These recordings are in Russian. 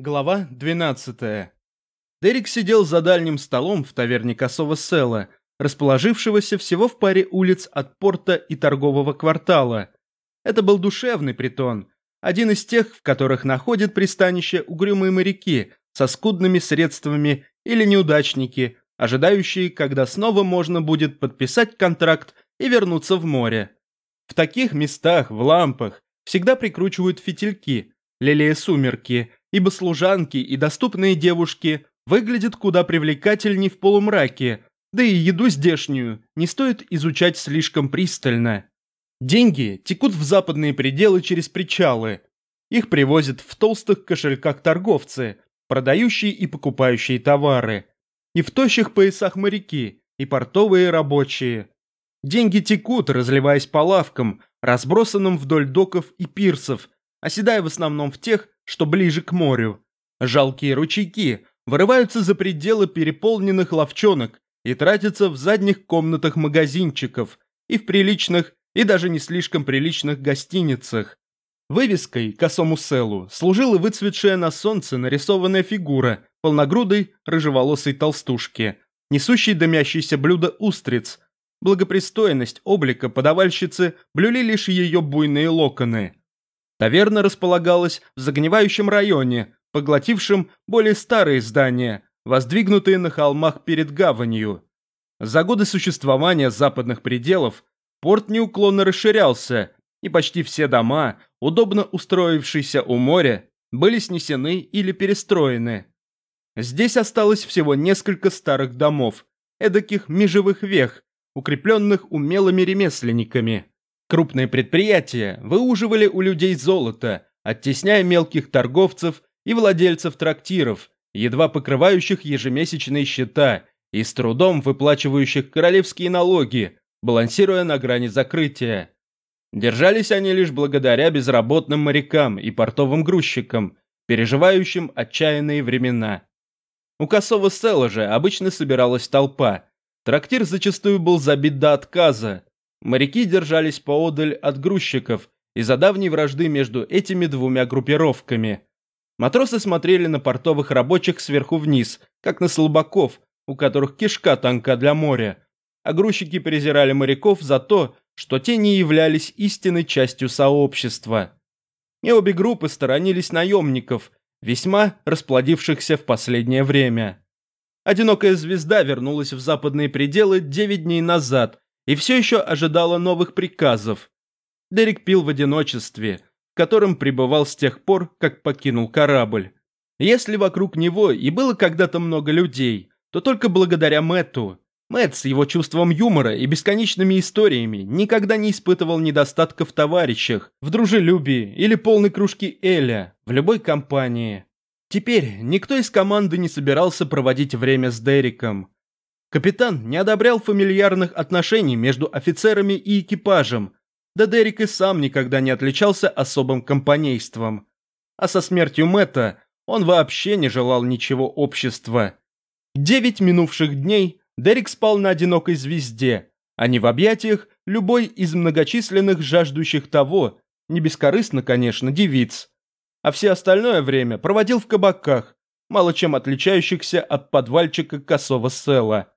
Глава 12. Дерек сидел за дальним столом в таверне Косого Села, расположившегося всего в паре улиц от порта и торгового квартала. Это был душевный притон, один из тех, в которых находят пристанище угрюмые моряки со скудными средствами или неудачники, ожидающие, когда снова можно будет подписать контракт и вернуться в море. В таких местах, в лампах, всегда прикручивают фитильки, лелея сумерки – ибо служанки и доступные девушки выглядят куда привлекательней в полумраке, да и еду здешнюю не стоит изучать слишком пристально. Деньги текут в западные пределы через причалы. Их привозят в толстых кошельках торговцы, продающие и покупающие товары. И в тощих поясах моряки, и портовые рабочие. Деньги текут, разливаясь по лавкам, разбросанным вдоль доков и пирсов, оседая в основном в тех, что ближе к морю. Жалкие ручейки вырываются за пределы переполненных ловчонок и тратятся в задних комнатах магазинчиков и в приличных и даже не слишком приличных гостиницах. Вывеской косому селу служила выцветшая на солнце нарисованная фигура полногрудой рыжеволосой толстушки, несущей дымящиеся блюда устриц. Благопристойность облика подавальщицы блюли лишь ее буйные локоны – Таверна располагалась в загнивающем районе, поглотившем более старые здания, воздвигнутые на холмах перед гаванью. За годы существования западных пределов порт неуклонно расширялся, и почти все дома, удобно устроившиеся у моря, были снесены или перестроены. Здесь осталось всего несколько старых домов, эдаких межевых вех, укрепленных умелыми ремесленниками. Крупные предприятия выуживали у людей золото, оттесняя мелких торговцев и владельцев трактиров, едва покрывающих ежемесячные счета и с трудом выплачивающих королевские налоги, балансируя на грани закрытия. Держались они лишь благодаря безработным морякам и портовым грузчикам, переживающим отчаянные времена. У косого села же обычно собиралась толпа. Трактир зачастую был забит до отказа, Моряки держались поодаль от грузчиков из-за давней вражды между этими двумя группировками. Матросы смотрели на портовых рабочих сверху вниз, как на слабаков, у которых кишка тонка для моря, а грузчики презирали моряков за то, что те не являлись истинной частью сообщества. И обе группы сторонились наемников, весьма расплодившихся в последнее время. Одинокая звезда вернулась в западные пределы 9 дней назад и все еще ожидала новых приказов. Дерек пил в одиночестве, в котором пребывал с тех пор, как покинул корабль. Если вокруг него и было когда-то много людей, то только благодаря Мэтту. Мэтт с его чувством юмора и бесконечными историями никогда не испытывал недостатка в товарищах, в дружелюбии или полной кружке Эля, в любой компании. Теперь никто из команды не собирался проводить время с Дереком. Капитан не одобрял фамильярных отношений между офицерами и экипажем, да Дерек и сам никогда не отличался особым компанейством. А со смертью Мэтта он вообще не желал ничего общества. Девять минувших дней Дерек спал на одинокой звезде, а не в объятиях любой из многочисленных жаждущих того, не бескорыстно, конечно, девиц. А все остальное время проводил в кабаках, мало чем отличающихся от подвальчика косого села.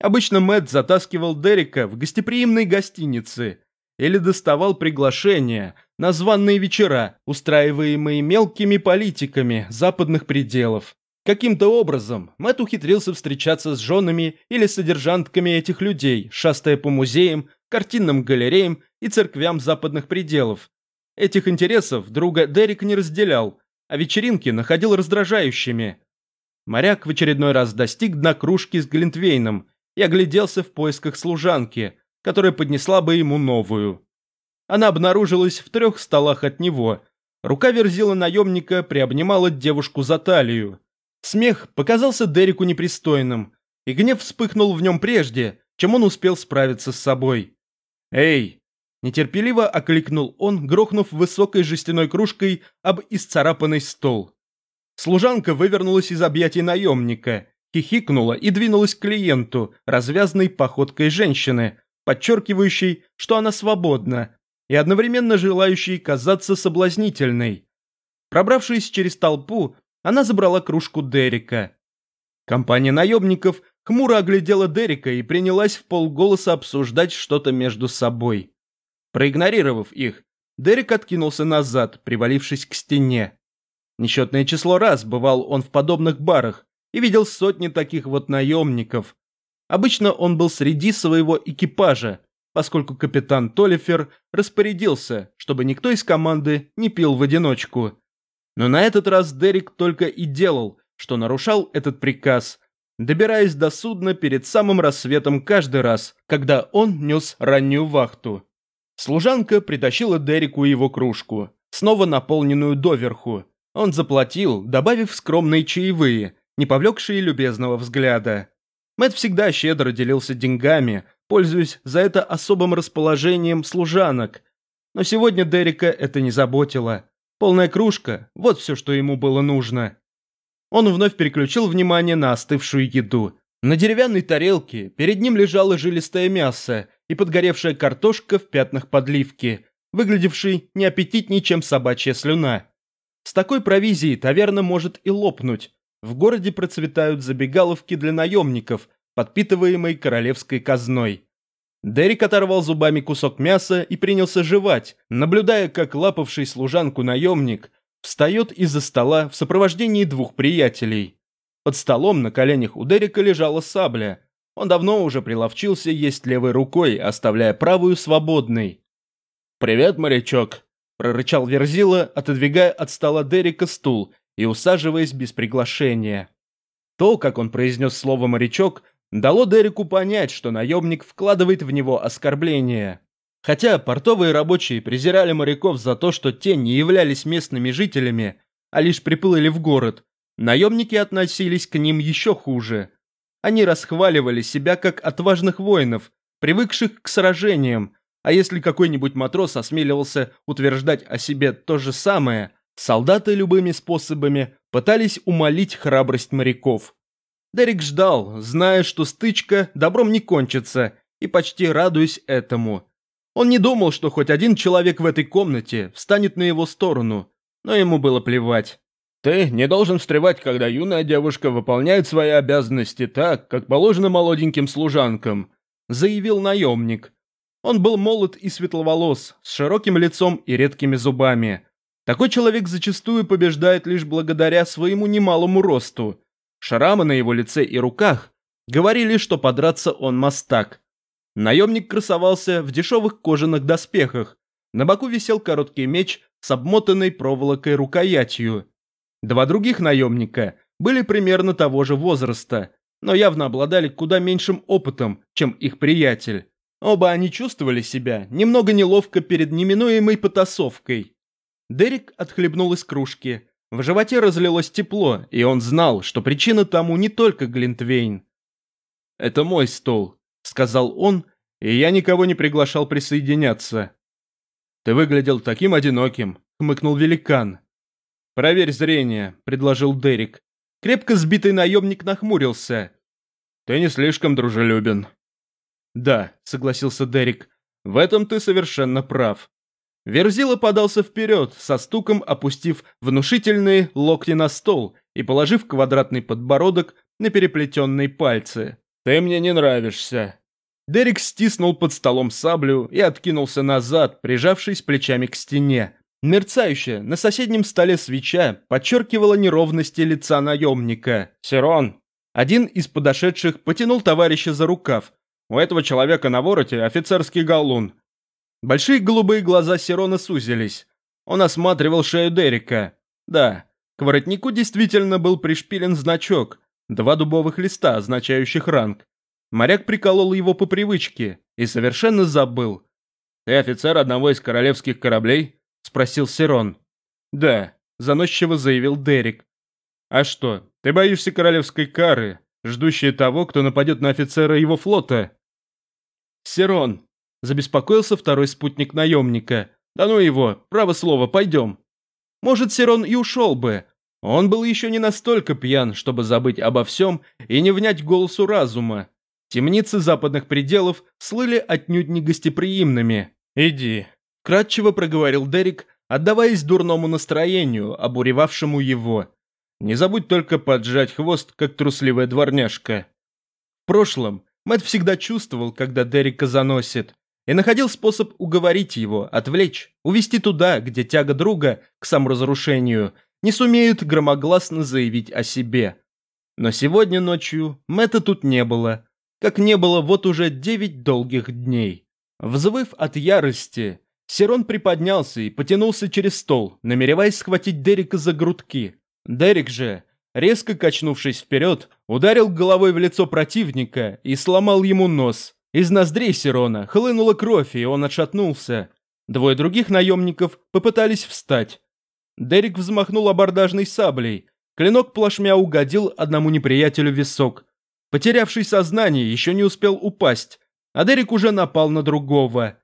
Обычно Мэтт затаскивал Дерека в гостеприимной гостинице или доставал приглашения на званные вечера, устраиваемые мелкими политиками западных пределов. Каким-то образом Мэтт ухитрился встречаться с женами или содержантками этих людей, шастая по музеям, картинным галереям и церквям западных пределов. Этих интересов друга Дерек не разделял, а вечеринки находил раздражающими. Моряк в очередной раз достиг дна кружки с Глинтвейном и огляделся в поисках служанки, которая поднесла бы ему новую. Она обнаружилась в трех столах от него. Рука верзила наемника приобнимала девушку за талию. Смех показался Дереку непристойным, и гнев вспыхнул в нем прежде, чем он успел справиться с собой. «Эй!» – нетерпеливо окликнул он, грохнув высокой жестяной кружкой об исцарапанный стол. Служанка вывернулась из объятий наемника хихикнула и двинулась к клиенту, развязной походкой женщины, подчеркивающей, что она свободна, и одновременно желающей казаться соблазнительной. Пробравшись через толпу, она забрала кружку Дерека. Компания наемников хмуро оглядела Дерека и принялась в полголоса обсуждать что-то между собой. Проигнорировав их, Дерек откинулся назад, привалившись к стене. Несчетное число раз бывал он в подобных барах и видел сотни таких вот наемников. Обычно он был среди своего экипажа, поскольку капитан Толлифер распорядился, чтобы никто из команды не пил в одиночку. Но на этот раз Дерек только и делал, что нарушал этот приказ, добираясь до судна перед самым рассветом каждый раз, когда он нес раннюю вахту. Служанка притащила Дереку его кружку, снова наполненную доверху. Он заплатил, добавив скромные чаевые, не повлекшие любезного взгляда. Мэтт всегда щедро делился деньгами, пользуясь за это особым расположением служанок. Но сегодня Дерека это не заботило. Полная кружка – вот все, что ему было нужно. Он вновь переключил внимание на остывшую еду. На деревянной тарелке перед ним лежало жилистое мясо и подгоревшая картошка в пятнах подливки, выглядевшей неаппетитнее, чем собачья слюна. С такой провизией таверна может и лопнуть. В городе процветают забегаловки для наемников, подпитываемые королевской казной. Дерек оторвал зубами кусок мяса и принялся жевать, наблюдая, как лапавший служанку наемник встает из-за стола в сопровождении двух приятелей. Под столом на коленях у Дерека лежала сабля. Он давно уже приловчился есть левой рукой, оставляя правую свободной. «Привет, морячок!» – прорычал Верзила, отодвигая от стола Дерека стул и усаживаясь без приглашения. То, как он произнес слово «морячок», дало Дереку понять, что наемник вкладывает в него оскорбление. Хотя портовые рабочие презирали моряков за то, что те не являлись местными жителями, а лишь приплыли в город, наемники относились к ним еще хуже. Они расхваливали себя как отважных воинов, привыкших к сражениям, а если какой-нибудь матрос осмеливался утверждать о себе то же самое, солдаты любыми способами пытались умолить храбрость моряков. Дерек ждал, зная, что стычка добром не кончится, и почти радуясь этому. Он не думал, что хоть один человек в этой комнате встанет на его сторону, но ему было плевать. «Ты не должен встревать, когда юная девушка выполняет свои обязанности так, как положено молоденьким служанкам», заявил наемник. Он был молод и светловолос, с широким лицом и редкими зубами. Такой человек зачастую побеждает лишь благодаря своему немалому росту. Шрамы на его лице и руках говорили, что подраться он мастак. Наемник красовался в дешевых кожаных доспехах. На боку висел короткий меч с обмотанной проволокой рукоятью. Два других наемника были примерно того же возраста, но явно обладали куда меньшим опытом, чем их приятель. Оба они чувствовали себя немного неловко перед неминуемой потасовкой. Дерек отхлебнул из кружки. В животе разлилось тепло, и он знал, что причина тому не только Глинтвейн. «Это мой стол», — сказал он, и я никого не приглашал присоединяться. «Ты выглядел таким одиноким», — хмыкнул великан. «Проверь зрение», — предложил Дерек. Крепко сбитый наемник нахмурился. «Ты не слишком дружелюбен». «Да», — согласился Дерек, — «в этом ты совершенно прав». Верзила подался вперед, со стуком опустив внушительные локти на стол и положив квадратный подбородок на переплетенные пальцы. «Ты мне не нравишься». Дерек стиснул под столом саблю и откинулся назад, прижавшись плечами к стене. Мерцающая на соседнем столе свеча подчеркивала неровности лица наемника. «Сирон!» Один из подошедших потянул товарища за рукав. У этого человека на вороте офицерский галун. Большие голубые глаза Сирона сузились. Он осматривал шею Дерека. Да, к воротнику действительно был пришпилен значок. Два дубовых листа, означающих ранг. Моряк приколол его по привычке и совершенно забыл. «Ты офицер одного из королевских кораблей?» – спросил Сирон. «Да», – заносчиво заявил Дерек. «А что, ты боишься королевской кары, ждущей того, кто нападет на офицера его флота?» «Сирон», – забеспокоился второй спутник наемника. «Да ну его, право слово, пойдем». Может, Сирон и ушел бы, он был еще не настолько пьян, чтобы забыть обо всем и не внять голосу разума. Темницы западных пределов слыли отнюдь не гостеприимными. «Иди», – кратчево проговорил Дерек, отдаваясь дурному настроению, обуревавшему его. Не забудь только поджать хвост, как трусливая дворняжка. В прошлом Мэтт всегда чувствовал, когда Дерека заносит, и находил способ уговорить его, отвлечь, увести туда, где тяга друга к саморазрушению не сумеют громогласно заявить о себе. Но сегодня ночью Мэтта тут не было, как не было вот уже девять долгих дней. Взвыв от ярости, Сирон приподнялся и потянулся через стол, намереваясь схватить Дерека за грудки. Дерек же, резко качнувшись вперед, ударил головой в лицо противника и сломал ему нос. Из ноздрей Сирона хлынула кровь, и он отшатнулся. Двое других наемников попытались встать. Дерек взмахнул абордажной саблей. Клинок плашмя угодил одному неприятелю в висок. Потерявший сознание еще не успел упасть, а Дерек уже напал на другого.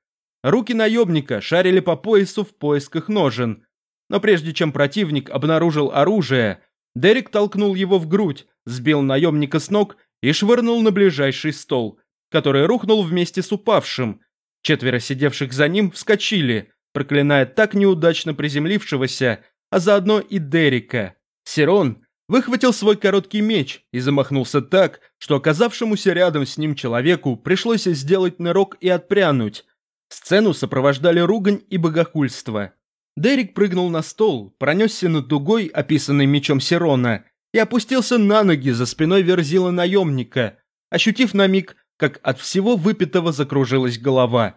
Руки наемника шарили по поясу в поисках ножен. Но прежде чем противник обнаружил оружие, Дерек толкнул его в грудь, сбил наемника с ног и швырнул на ближайший стол, который рухнул вместе с упавшим. Четверо сидевших за ним вскочили, проклиная так неудачно приземлившегося, а заодно и Дерека. Сирон выхватил свой короткий меч и замахнулся так, что оказавшемуся рядом с ним человеку пришлось сделать нырок и отпрянуть, Сцену сопровождали ругань и богохульство. Дерек прыгнул на стол, пронесся над дугой, описанной мечом Сирона, и опустился на ноги за спиной верзила наемника, ощутив на миг, как от всего выпитого закружилась голова.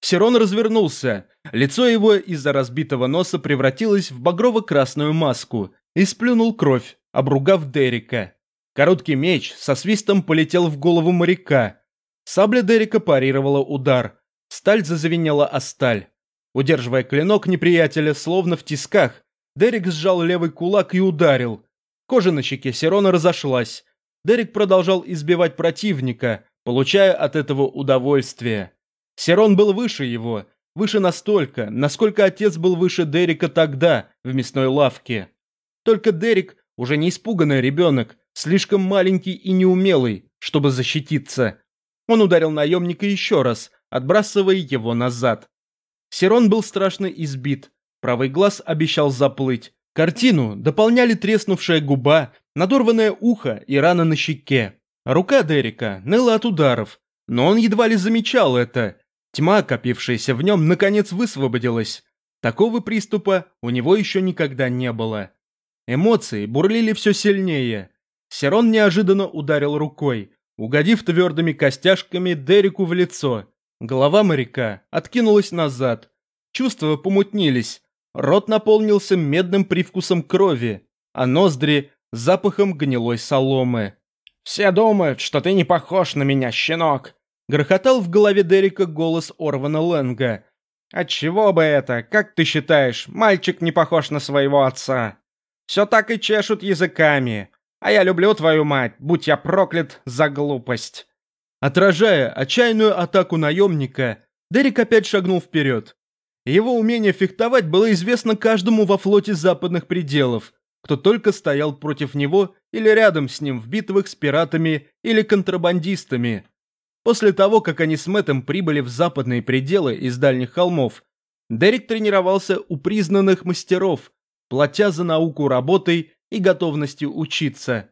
Сирон развернулся, лицо его из-за разбитого носа превратилось в багрово-красную маску и сплюнул кровь, обругав Дерека. Короткий меч со свистом полетел в голову моряка. Сабля Дерека парировала удар, Сталь зазвенела о сталь. Удерживая клинок неприятеля, словно в тисках, Дерек сжал левый кулак и ударил. Кожа на щеке Сирона разошлась. Дерек продолжал избивать противника, получая от этого удовольствие. Сирон был выше его, выше настолько, насколько отец был выше Дерека тогда, в мясной лавке. Только Дерек, уже не испуганный ребенок, слишком маленький и неумелый, чтобы защититься. Он ударил наемника еще раз, отбрасывая его назад. Сирон был страшно избит, правый глаз обещал заплыть. Картину дополняли треснувшая губа, надорванное ухо и рана на щеке. Рука Дерека ныла от ударов, но он едва ли замечал это. Тьма, копившаяся в нем, наконец высвободилась. Такого приступа у него еще никогда не было. Эмоции бурлили все сильнее. Сирон неожиданно ударил рукой, угодив твердыми костяшками Дереку в лицо. Голова моряка откинулась назад. Чувства помутнились. Рот наполнился медным привкусом крови, а ноздри – запахом гнилой соломы. «Все думают, что ты не похож на меня, щенок!» Грохотал в голове Дерека голос Орвана Лэнга. «Отчего бы это? Как ты считаешь, мальчик не похож на своего отца? Все так и чешут языками. А я люблю твою мать, будь я проклят за глупость!» Отражая отчаянную атаку наемника, Дерек опять шагнул вперед. Его умение фехтовать было известно каждому во флоте западных пределов, кто только стоял против него или рядом с ним в битвах с пиратами или контрабандистами. После того, как они с Мэттом прибыли в западные пределы из дальних холмов, Дерек тренировался у признанных мастеров, платя за науку работой и готовностью учиться.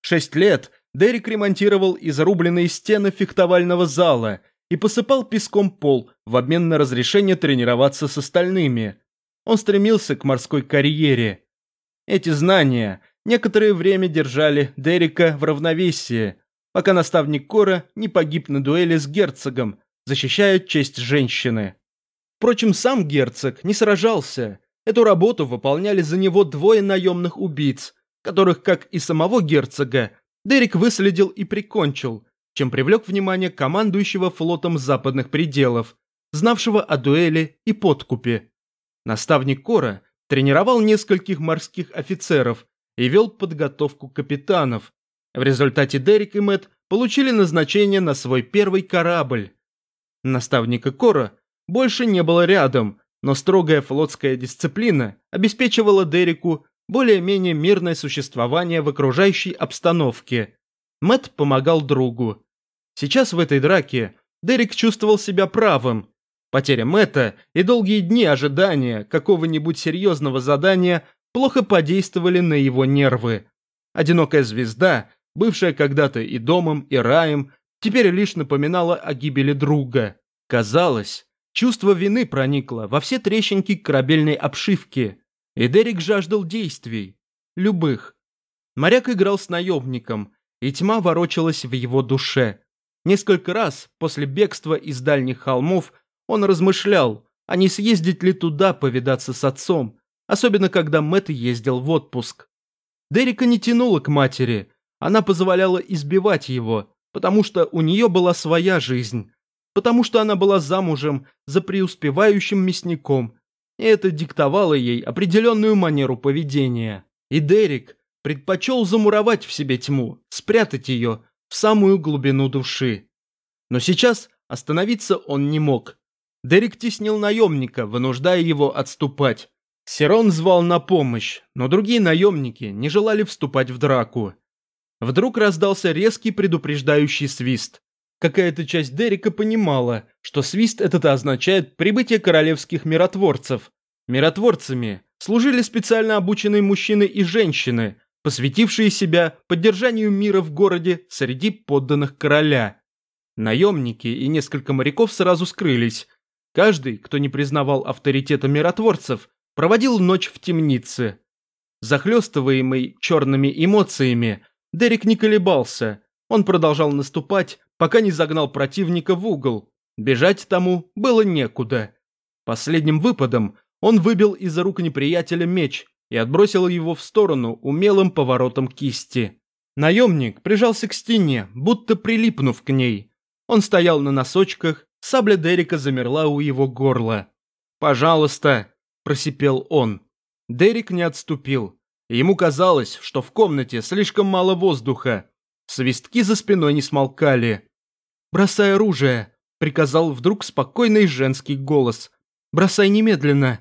Шесть лет Дерек ремонтировал изрубленные стены фехтовального зала и посыпал песком пол в обмен на разрешение тренироваться с остальными. Он стремился к морской карьере. Эти знания некоторое время держали Дерека в равновесии, пока наставник Кора не погиб на дуэли с герцогом, защищая честь женщины. Впрочем, сам герцог не сражался. Эту работу выполняли за него двое наемных убийц, которых, как и самого герцога, Дерек выследил и прикончил, чем привлек внимание командующего флотом западных пределов, знавшего о дуэли и подкупе. Наставник Кора тренировал нескольких морских офицеров и вел подготовку капитанов. В результате Дерек и Мэтт получили назначение на свой первый корабль. Наставника Кора больше не было рядом, но строгая флотская дисциплина обеспечивала Дереку более-менее мирное существование в окружающей обстановке. Мэт помогал другу. Сейчас в этой драке Дерек чувствовал себя правым. Потеря Мэтта и долгие дни ожидания какого-нибудь серьезного задания плохо подействовали на его нервы. Одинокая звезда, бывшая когда-то и домом, и раем, теперь лишь напоминала о гибели друга. Казалось, чувство вины проникло во все трещинки корабельной обшивки, и Дерек жаждал действий, любых. Моряк играл с наемником, и тьма ворочалась в его душе. Несколько раз после бегства из дальних холмов он размышлял, а не съездить ли туда повидаться с отцом, особенно когда Мэтт ездил в отпуск. Дерека не тянуло к матери, она позволяла избивать его, потому что у нее была своя жизнь, потому что она была замужем за преуспевающим мясником, и это диктовало ей определенную манеру поведения. И Дерек предпочел замуровать в себе тьму, спрятать ее в самую глубину души. Но сейчас остановиться он не мог. Дерек теснил наемника, вынуждая его отступать. Сирон звал на помощь, но другие наемники не желали вступать в драку. Вдруг раздался резкий предупреждающий свист. Какая-то часть Дерека понимала, что свист этот означает прибытие королевских миротворцев. Миротворцами служили специально обученные мужчины и женщины, посвятившие себя поддержанию мира в городе среди подданных короля. Наемники и несколько моряков сразу скрылись. Каждый, кто не признавал авторитета миротворцев, проводил ночь в темнице. Захлестываемый черными эмоциями, Дерек не колебался. Он продолжал наступать, пока не загнал противника в угол. Бежать тому было некуда. Последним выпадом он выбил из рук неприятеля меч и отбросил его в сторону умелым поворотом кисти. Наемник прижался к стене, будто прилипнув к ней. Он стоял на носочках, сабля Дерека замерла у его горла. «Пожалуйста», – просипел он. Дерек не отступил. Ему казалось, что в комнате слишком мало воздуха. Свистки за спиной не смолкали. «Бросай оружие», — приказал вдруг спокойный женский голос. «Бросай немедленно».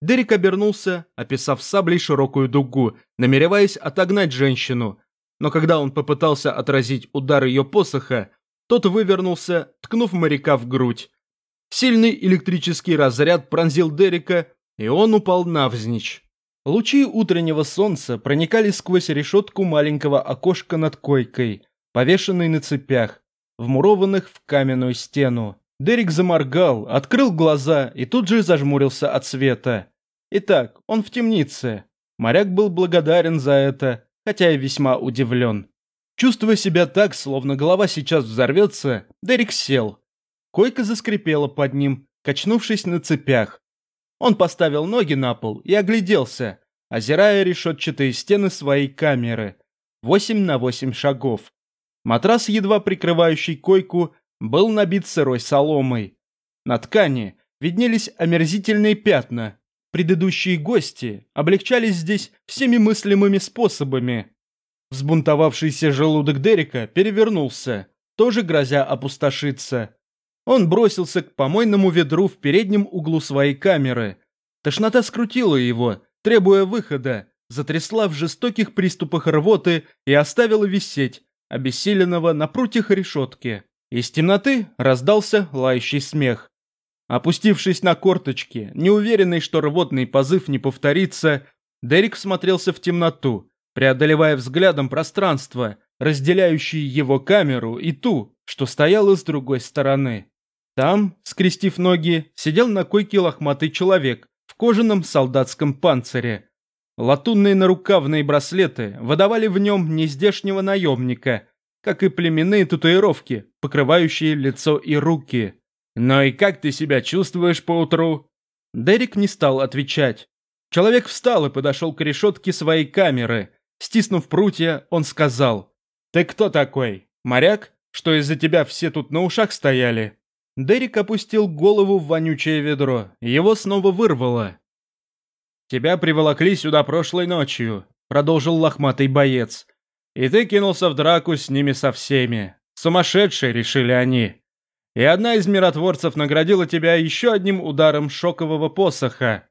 Дерек обернулся, описав саблей широкую дугу, намереваясь отогнать женщину. Но когда он попытался отразить удар ее посоха, тот вывернулся, ткнув моряка в грудь. Сильный электрический разряд пронзил Дерека, и он упал навзничь. Лучи утреннего солнца проникали сквозь решетку маленького окошка над койкой, повешенной на цепях, вмурованных в каменную стену. Дерек заморгал, открыл глаза и тут же зажмурился от света. Итак, он в темнице. Моряк был благодарен за это, хотя и весьма удивлен. Чувствуя себя так, словно голова сейчас взорвется, Дерек сел. Койка заскрипела под ним, качнувшись на цепях. Он поставил ноги на пол и огляделся, озирая решетчатые стены своей камеры. Восемь на восемь шагов. Матрас, едва прикрывающий койку, был набит сырой соломой. На ткани виднелись омерзительные пятна. Предыдущие гости облегчались здесь всеми мыслимыми способами. Взбунтовавшийся желудок Дерека перевернулся, тоже грозя опустошиться. Он бросился к помойному ведру в переднем углу своей камеры. Тошнота скрутила его, требуя выхода, затрясла в жестоких приступах рвоты и оставила висеть, обессиленного на прутьях решетки. Из темноты раздался лающий смех. Опустившись на корточки, неуверенный, что рвотный позыв не повторится, Дерек смотрелся в темноту, преодолевая взглядом пространство, разделяющее его камеру и ту, что стояла с другой стороны. Там, скрестив ноги, сидел на койке лохматый человек в кожаном солдатском панцире. Латунные нарукавные браслеты выдавали в нем нездешнего наемника, как и племенные татуировки, покрывающие лицо и руки. «Ну и как ты себя чувствуешь поутру?» Дерек не стал отвечать. Человек встал и подошел к решетке своей камеры. Стиснув прутья, он сказал. «Ты кто такой? Моряк? Что из-за тебя все тут на ушах стояли?» Дерек опустил голову в вонючее ведро. Его снова вырвало. «Тебя приволокли сюда прошлой ночью», — продолжил лохматый боец. «И ты кинулся в драку с ними со всеми. Сумасшедшие, решили они. И одна из миротворцев наградила тебя еще одним ударом шокового посоха».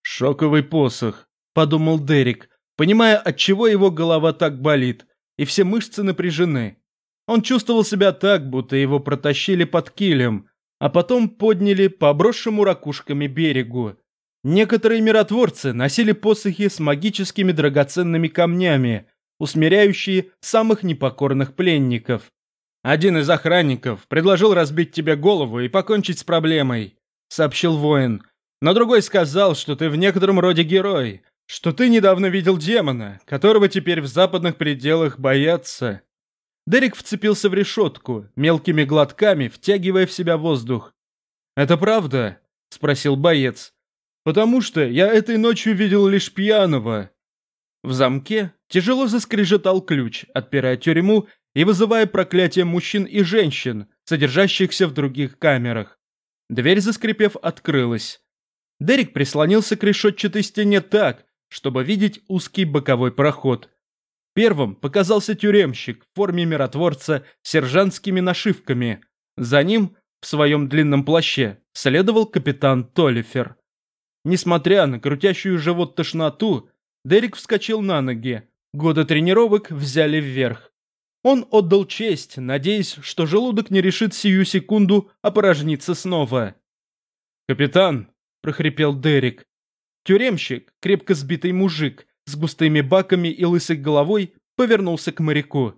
«Шоковый посох», — подумал Дерек, понимая, от чего его голова так болит, и все мышцы напряжены. Он чувствовал себя так, будто его протащили под килем, а потом подняли по обросшему ракушками берегу. Некоторые миротворцы носили посохи с магическими драгоценными камнями, усмиряющие самых непокорных пленников. «Один из охранников предложил разбить тебе голову и покончить с проблемой», — сообщил воин. «Но другой сказал, что ты в некотором роде герой, что ты недавно видел демона, которого теперь в западных пределах боятся». Дерек вцепился в решетку, мелкими глотками втягивая в себя воздух. «Это правда?» — спросил боец. «Потому что я этой ночью видел лишь пьяного». В замке тяжело заскрежетал ключ, отпирая тюрьму и вызывая проклятие мужчин и женщин, содержащихся в других камерах. Дверь, заскрипев, открылась. Дерек прислонился к решетчатой стене так, чтобы видеть узкий боковой проход. Первым показался тюремщик в форме миротворца с сержантскими нашивками. За ним, в своем длинном плаще, следовал капитан Толлифер. Несмотря на крутящую живот тошноту, Дерек вскочил на ноги. Годы тренировок взяли вверх. Он отдал честь, надеясь, что желудок не решит сию секунду опорожниться снова. «Капитан», — прохрипел Дерек. Тюремщик, крепко сбитый мужик, с густыми баками и лысой головой, повернулся к моряку.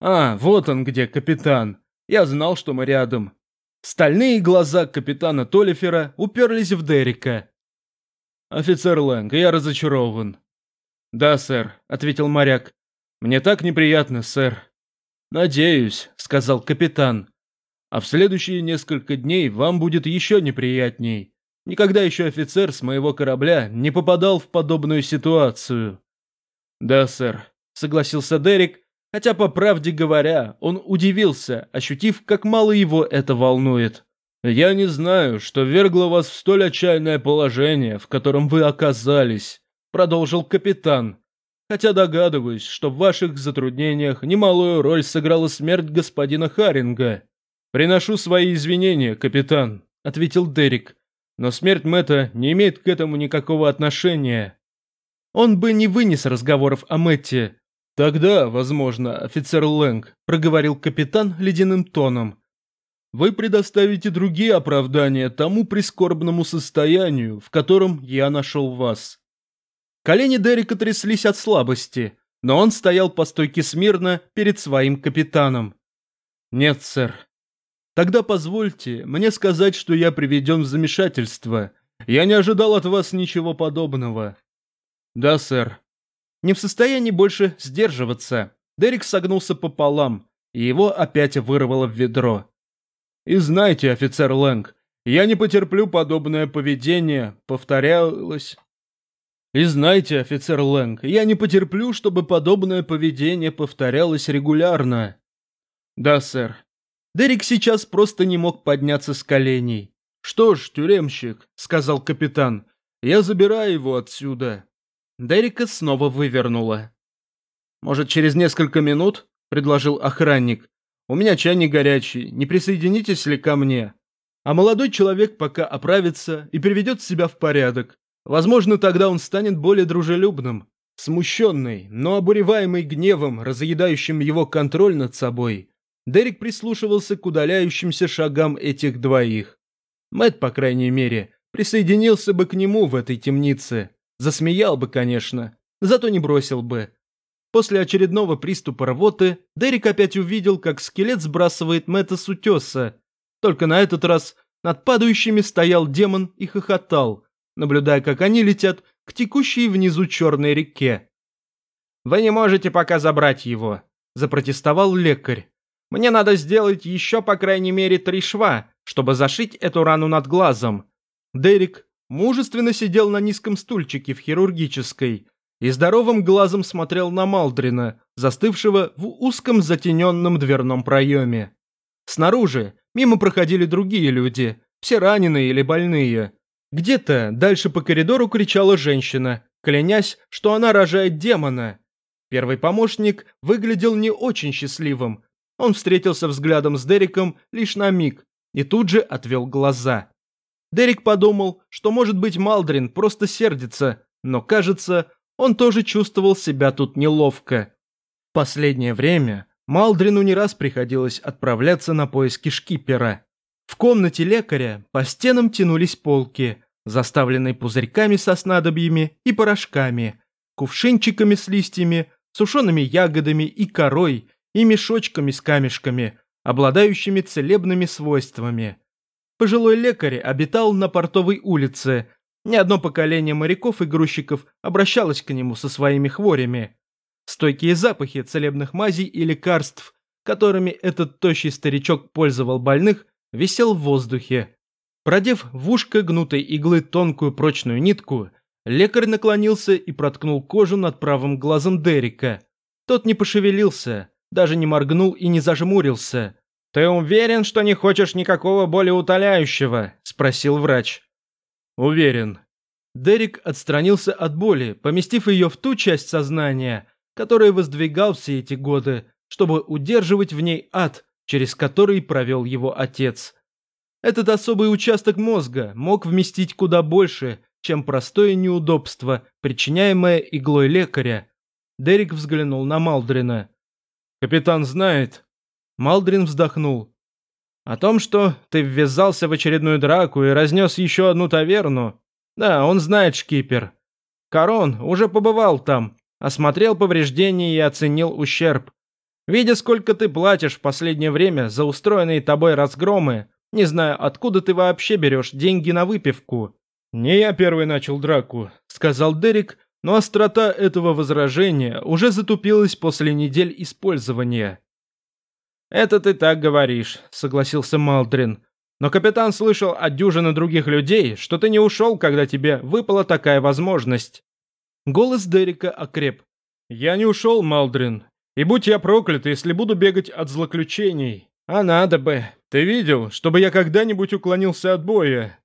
«А, вот он где, капитан. Я знал, что мы рядом». Стальные глаза капитана Толлифера уперлись в Дерека. «Офицер Лэнг, я разочарован». «Да, сэр», — ответил моряк. «Мне так неприятно, сэр». «Надеюсь», — сказал капитан. «А в следующие несколько дней вам будет еще неприятней. Никогда еще офицер с моего корабля не попадал в подобную ситуацию». «Да, сэр», — согласился Дерек, хотя, по правде говоря, он удивился, ощутив, как мало его это волнует. «Я не знаю, что вергло вас в столь отчаянное положение, в котором вы оказались», — продолжил капитан. «Хотя догадываюсь, что в ваших затруднениях немалую роль сыграла смерть господина Харинга». «Приношу свои извинения, капитан», — ответил Дерек. Но смерть Мэтта не имеет к этому никакого отношения. Он бы не вынес разговоров о Мэтте. Тогда, возможно, офицер Лэнг, проговорил капитан ледяным тоном. Вы предоставите другие оправдания тому прискорбному состоянию, в котором я нашел вас. Колени Дерека тряслись от слабости, но он стоял по стойке смирно перед своим капитаном. «Нет, сэр, Тогда позвольте мне сказать, что я приведен в замешательство. Я не ожидал от вас ничего подобного. Да, сэр. Не в состоянии больше сдерживаться. Дерек согнулся пополам, и его опять вырвало в ведро. И знаете, офицер Лэнг, я не потерплю подобное поведение, повторялось. И знаете, офицер Лэнг, я не потерплю, чтобы подобное поведение повторялось регулярно. Да, сэр. Дерек сейчас просто не мог подняться с коленей. «Что ж, тюремщик», — сказал капитан, — «я забираю его отсюда». Дерека снова вывернуло. «Может, через несколько минут?» — предложил охранник. «У меня чайник горячий, не присоединитесь ли ко мне?» А молодой человек пока оправится и приведет себя в порядок. Возможно, тогда он станет более дружелюбным. Смущенный, но обуреваемый гневом, разъедающим его контроль над собой, Дерек прислушивался к удаляющимся шагам этих двоих. Мэт, по крайней мере, присоединился бы к нему в этой темнице. Засмеял бы, конечно, зато не бросил бы. После очередного приступа рвоты Дерек опять увидел, как скелет сбрасывает Мэтта с утеса. Только на этот раз над падающими стоял демон и хохотал, наблюдая, как они летят к текущей внизу черной реке. «Вы не можете пока забрать его», – запротестовал лекарь. Мне надо сделать еще по крайней мере три шва, чтобы зашить эту рану над глазом. Дерек мужественно сидел на низком стульчике в хирургической и здоровым глазом смотрел на Малдрина, застывшего в узком затененном дверном проеме. Снаружи мимо проходили другие люди, все раненые или больные. Где-то дальше по коридору кричала женщина, клянясь, что она рожает демона. Первый помощник выглядел не очень счастливым, он встретился взглядом с Дереком лишь на миг и тут же отвел глаза. Дерек подумал, что, может быть, Малдрин просто сердится, но, кажется, он тоже чувствовал себя тут неловко. Последнее время Малдрину не раз приходилось отправляться на поиски шкипера. В комнате лекаря по стенам тянулись полки, заставленный пузырьками со снадобьями и порошками, кувшинчиками с листьями, сушеными ягодами и корой, и мешочками с камешками, обладающими целебными свойствами. Пожилой лекарь обитал на портовой улице. Ни одно поколение моряков и грузчиков обращалось к нему со своими хворями. Стойкие запахи целебных мазей и лекарств, которыми этот тощий старичок пользовал больных, висел в воздухе. Продев в ушко гнутой иглы тонкую прочную нитку, лекарь наклонился и проткнул кожу над правым глазом Дерека. Тот не пошевелился, даже не моргнул и не зажмурился. «Ты уверен, что не хочешь никакого более утоляющего?» – спросил врач. «Уверен». Дерек отстранился от боли, поместив ее в ту часть сознания, которая воздвигал все эти годы, чтобы удерживать в ней ад, через который провел его отец. Этот особый участок мозга мог вместить куда больше, чем простое неудобство, причиняемое иглой лекаря. Дерек взглянул на Малдрина. «Капитан знает». Малдрин вздохнул. «О том, что ты ввязался в очередную драку и разнес еще одну таверну. Да, он знает, шкипер. Корон уже побывал там, осмотрел повреждения и оценил ущерб. Видя, сколько ты платишь в последнее время за устроенные тобой разгромы, не знаю, откуда ты вообще берешь деньги на выпивку». «Не я первый начал драку», — сказал Дерек, но острота этого возражения уже затупилась после недель использования. «Это ты так говоришь», — согласился Малдрин. «Но капитан слышал от дюжины других людей, что ты не ушел, когда тебе выпала такая возможность». Голос Дерека окреп. «Я не ушел, Малдрин. И будь я проклят, если буду бегать от злоключений. А надо бы. Ты видел, чтобы я когда-нибудь уклонился от боя?»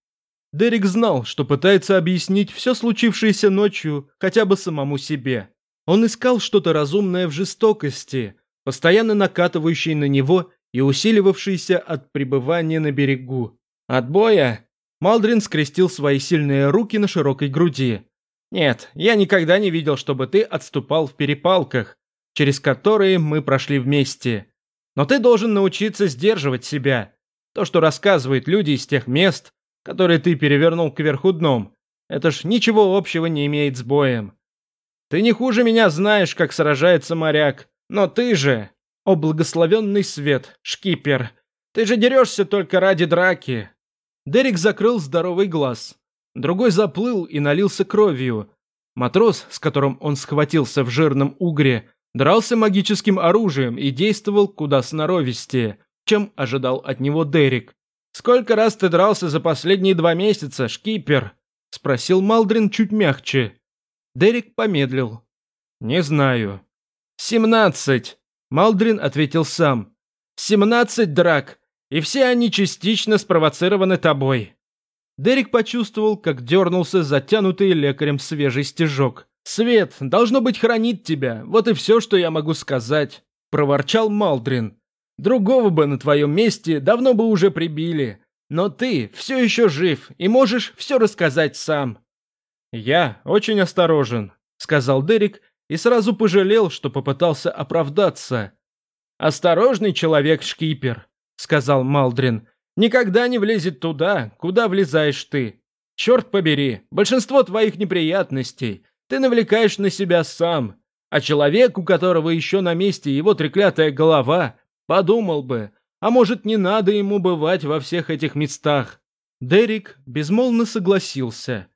Дерек знал, что пытается объяснить все случившееся ночью хотя бы самому себе. Он искал что-то разумное в жестокости, постоянно накатывающей на него и усиливавшейся от пребывания на берегу. «От боя?» Малдрин скрестил свои сильные руки на широкой груди. «Нет, я никогда не видел, чтобы ты отступал в перепалках, через которые мы прошли вместе. Но ты должен научиться сдерживать себя. То, что рассказывают люди из тех мест, которые ты перевернул кверху дном, это ж ничего общего не имеет с боем. Ты не хуже меня знаешь, как сражается моряк, но ты же, о благословенный свет, шкипер, ты же дерешься только ради драки. Дерек закрыл здоровый глаз. Другой заплыл и налился кровью. Матрос, с которым он схватился в жирном угре, дрался магическим оружием и действовал куда сноровистее, чем ожидал от него Дерек. «Сколько раз ты дрался за последние два месяца, шкипер?» – спросил Малдрин чуть мягче. Дерек помедлил. «Не знаю». «Семнадцать!» – Малдрин ответил сам. «Семнадцать драк, и все они частично спровоцированы тобой». Дерек почувствовал, как дернулся затянутый лекарем свежий стежок. «Свет, должно быть, хранит тебя, вот и все, что я могу сказать», – проворчал Малдрин. Другого бы на твоем месте давно бы уже прибили. Но ты все еще жив и можешь все рассказать сам». «Я очень осторожен», — сказал Дерек и сразу пожалел, что попытался оправдаться. «Осторожный человек, шкипер», — сказал Малдрин, — «никогда не влезет туда, куда влезаешь ты. Черт побери, большинство твоих неприятностей ты навлекаешь на себя сам, а человек, у которого еще на месте его треклятая голова, Подумал бы, а может не надо ему бывать во всех этих местах. Дерек безмолвно согласился.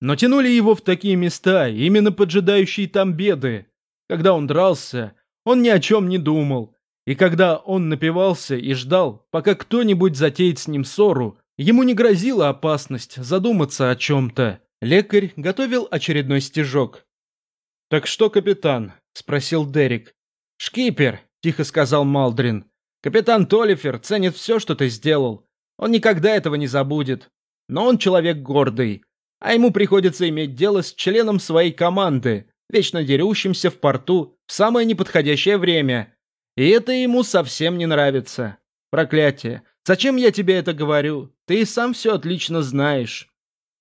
Но тянули его в такие места, именно поджидающие там беды. Когда он дрался, он ни о чем не думал. И когда он напивался и ждал, пока кто-нибудь затеет с ним ссору, ему не грозила опасность задуматься о чем-то. Лекарь готовил очередной стежок. «Так что, капитан?» – спросил Дерек. «Шкипер, тихо сказал Малдрин. «Капитан Толлифер ценит все, что ты сделал. Он никогда этого не забудет. Но он человек гордый, а ему приходится иметь дело с членом своей команды, вечно дерущимся в порту в самое неподходящее время. И это ему совсем не нравится. Проклятие. Зачем я тебе это говорю? Ты и сам все отлично знаешь».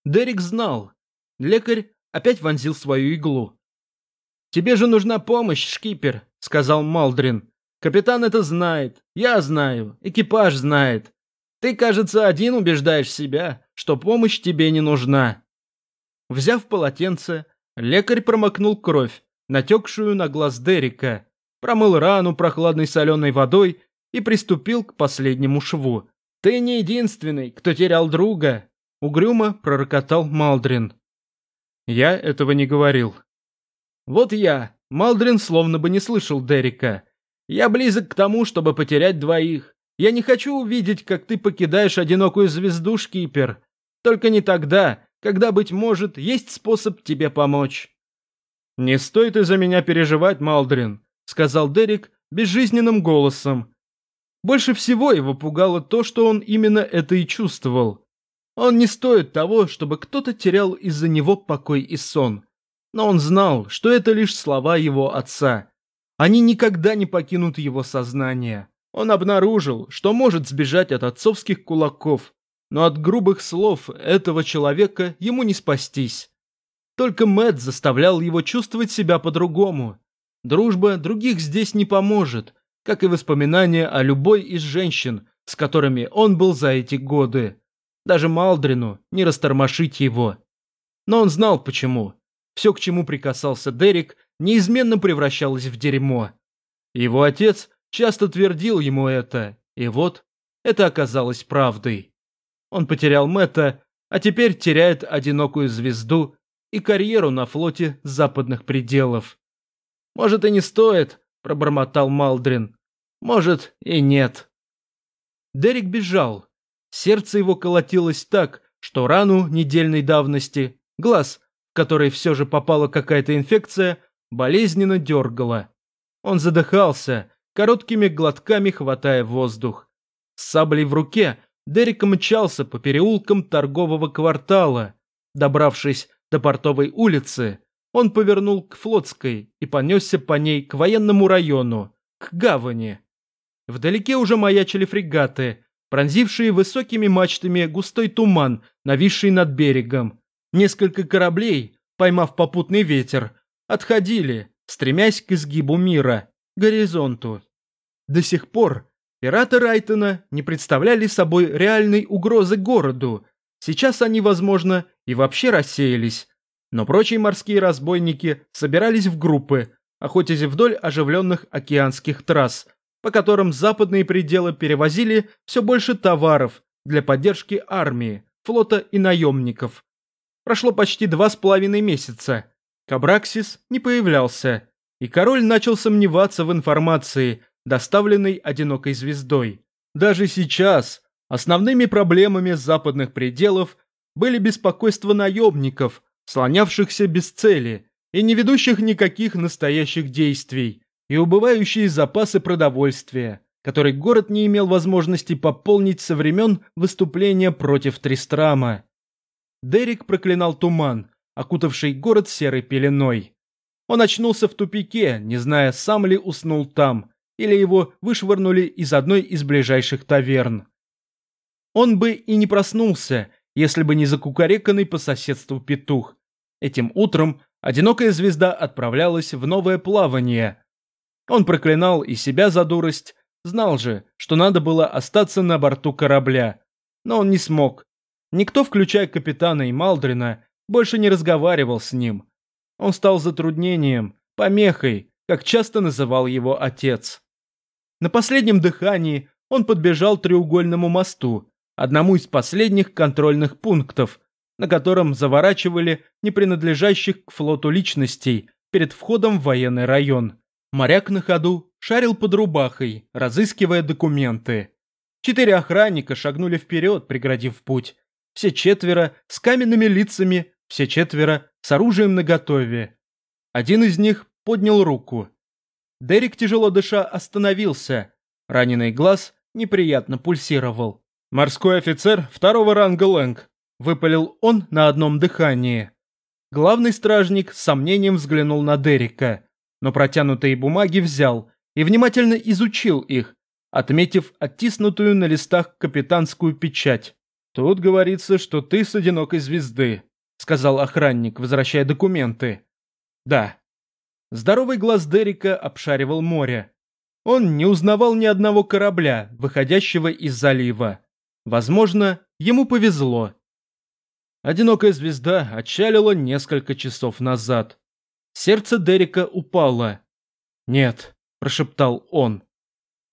Дерек знал. Лекарь опять вонзил свою иглу. «Тебе же нужна помощь, шкипер», — сказал Малдрин. Капитан это знает, я знаю, экипаж знает. Ты, кажется, один убеждаешь себя, что помощь тебе не нужна». Взяв полотенце, лекарь промокнул кровь, натекшую на глаз Дерека, промыл рану прохладной соленой водой и приступил к последнему шву. «Ты не единственный, кто терял друга», — угрюмо пророкотал Малдрин. Я этого не говорил. Вот я, Малдрин словно бы не слышал Дерека. Я близок к тому, чтобы потерять двоих. Я не хочу увидеть, как ты покидаешь одинокую звезду, шкипер. Только не тогда, когда, быть может, есть способ тебе помочь. «Не стоит из-за меня переживать, Малдрин», — сказал Дерек безжизненным голосом. Больше всего его пугало то, что он именно это и чувствовал. Он не стоит того, чтобы кто-то терял из-за него покой и сон. Но он знал, что это лишь слова его отца. Они никогда не покинут его сознание. Он обнаружил, что может сбежать от отцовских кулаков, но от грубых слов этого человека ему не спастись. Только Мэтт заставлял его чувствовать себя по-другому. Дружба других здесь не поможет, как и воспоминания о любой из женщин, с которыми он был за эти годы. Даже Малдрину не растормошить его. Но он знал почему. Все, к чему прикасался Дерек, неизменно превращалось в дерьмо. Его отец часто твердил ему это, и вот это оказалось правдой. Он потерял Мэтта, а теперь теряет одинокую звезду и карьеру на флоте западных пределов. «Может, и не стоит», — пробормотал Малдрин. «Может, и нет». Дерек бежал. Сердце его колотилось так, что рану недельной давности, глаз, в который все же попала какая-то инфекция, болезненно дергало. Он задыхался, короткими глотками хватая воздух. С саблей в руке Дерек мчался по переулкам торгового квартала. Добравшись до портовой улицы, он повернул к Флотской и понесся по ней к военному району, к гавани. Вдалеке уже маячили фрегаты, пронзившие высокими мачтами густой туман, нависший над берегом. Несколько кораблей, поймав попутный ветер, отходили, стремясь к изгибу мира, горизонту. До сих пор пираты Райтона не представляли собой реальной угрозы городу. Сейчас они, возможно, и вообще рассеялись. Но прочие морские разбойники собирались в группы, охотясь вдоль оживленных океанских трасс, по которым западные пределы перевозили все больше товаров для поддержки армии, флота и наемников. Прошло почти два с половиной месяца. Кабраксис не появлялся, и король начал сомневаться в информации, доставленной одинокой звездой. Даже сейчас основными проблемами западных пределов были беспокойства наемников, слонявшихся без цели и не ведущих никаких настоящих действий, и убывающие запасы продовольствия, которые город не имел возможности пополнить со времен выступления против Тристрама. Дерек проклинал туман, окутавший город серой пеленой. Он очнулся в тупике, не зная, сам ли уснул там, или его вышвырнули из одной из ближайших таверн. Он бы и не проснулся, если бы не закукареканный по соседству петух. Этим утром одинокая звезда отправлялась в новое плавание. Он проклинал и себя за дурость, знал же, что надо было остаться на борту корабля. Но он не смог. Никто, включая капитана и Малдрина, больше не разговаривал с ним. Он стал затруднением, помехой, как часто называл его отец. На последнем дыхании он подбежал к треугольному мосту, одному из последних контрольных пунктов, на котором заворачивали не принадлежащих к флоту личностей перед входом в военный район. Моряк на ходу шарил под рубахой, разыскивая документы. Четыре охранника шагнули вперед, преградив путь. Все четверо с каменными лицами, все четверо с оружием наготове. Один из них поднял руку. Дерек, тяжело дыша, остановился. Раненый глаз неприятно пульсировал. «Морской офицер второго ранга Лэнг», — выпалил он на одном дыхании. Главный стражник с сомнением взглянул на Дерека, но протянутые бумаги взял и внимательно изучил их, отметив оттиснутую на листах капитанскую печать. «Тут говорится, что ты с одинокой звезды», — сказал охранник, возвращая документы. «Да». Здоровый глаз Дерека обшаривал море. Он не узнавал ни одного корабля, выходящего из залива. Возможно, ему повезло. Одинокая звезда отчалила несколько часов назад. Сердце Дерека упало. «Нет», – прошептал он.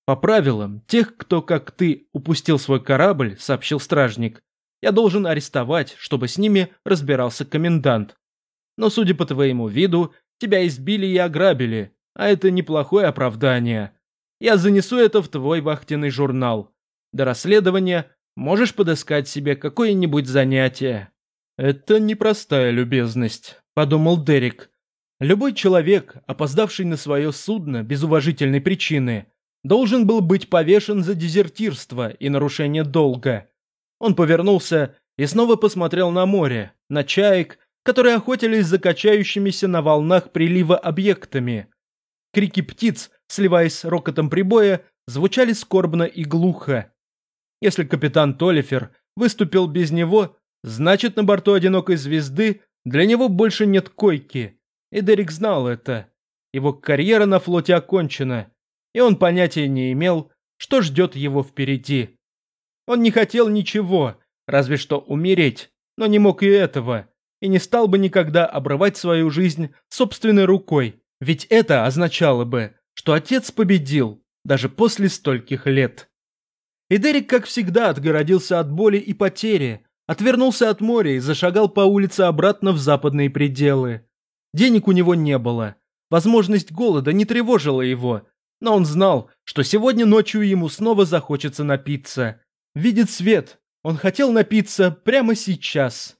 «По правилам, тех, кто, как ты, упустил свой корабль», – сообщил стражник, – «я должен арестовать, чтобы с ними разбирался комендант. Но, судя по твоему виду, тебя избили и ограбили, а это неплохое оправдание. Я занесу это в твой вахтенный журнал. До расследования можешь подыскать себе какое-нибудь занятие». «Это непростая любезность», – подумал Дерек. Любой человек, опоздавший на свое судно без уважительной причины, должен был быть повешен за дезертирство и нарушение долга. Он повернулся и снова посмотрел на море, на чаек, которые охотились за качающимися на волнах прилива объектами. Крики птиц, сливаясь с рокотом прибоя, звучали скорбно и глухо. Если капитан Толлифер выступил без него, значит на борту одинокой звезды для него больше нет койки. И Дерек знал это. Его карьера на флоте окончена, и он понятия не имел, что ждет его впереди. Он не хотел ничего, разве что умереть, но не мог и этого, и не стал бы никогда обрывать свою жизнь собственной рукой, ведь это означало бы, что отец победил, даже после стольких лет. И Дерек, как всегда, отгородился от боли и потери, отвернулся от моря и зашагал по улице обратно в западные пределы. Денег у него не было. Возможность голода не тревожила его, но он знал, что сегодня ночью ему снова захочется напиться. Видит свет, он хотел напиться прямо сейчас.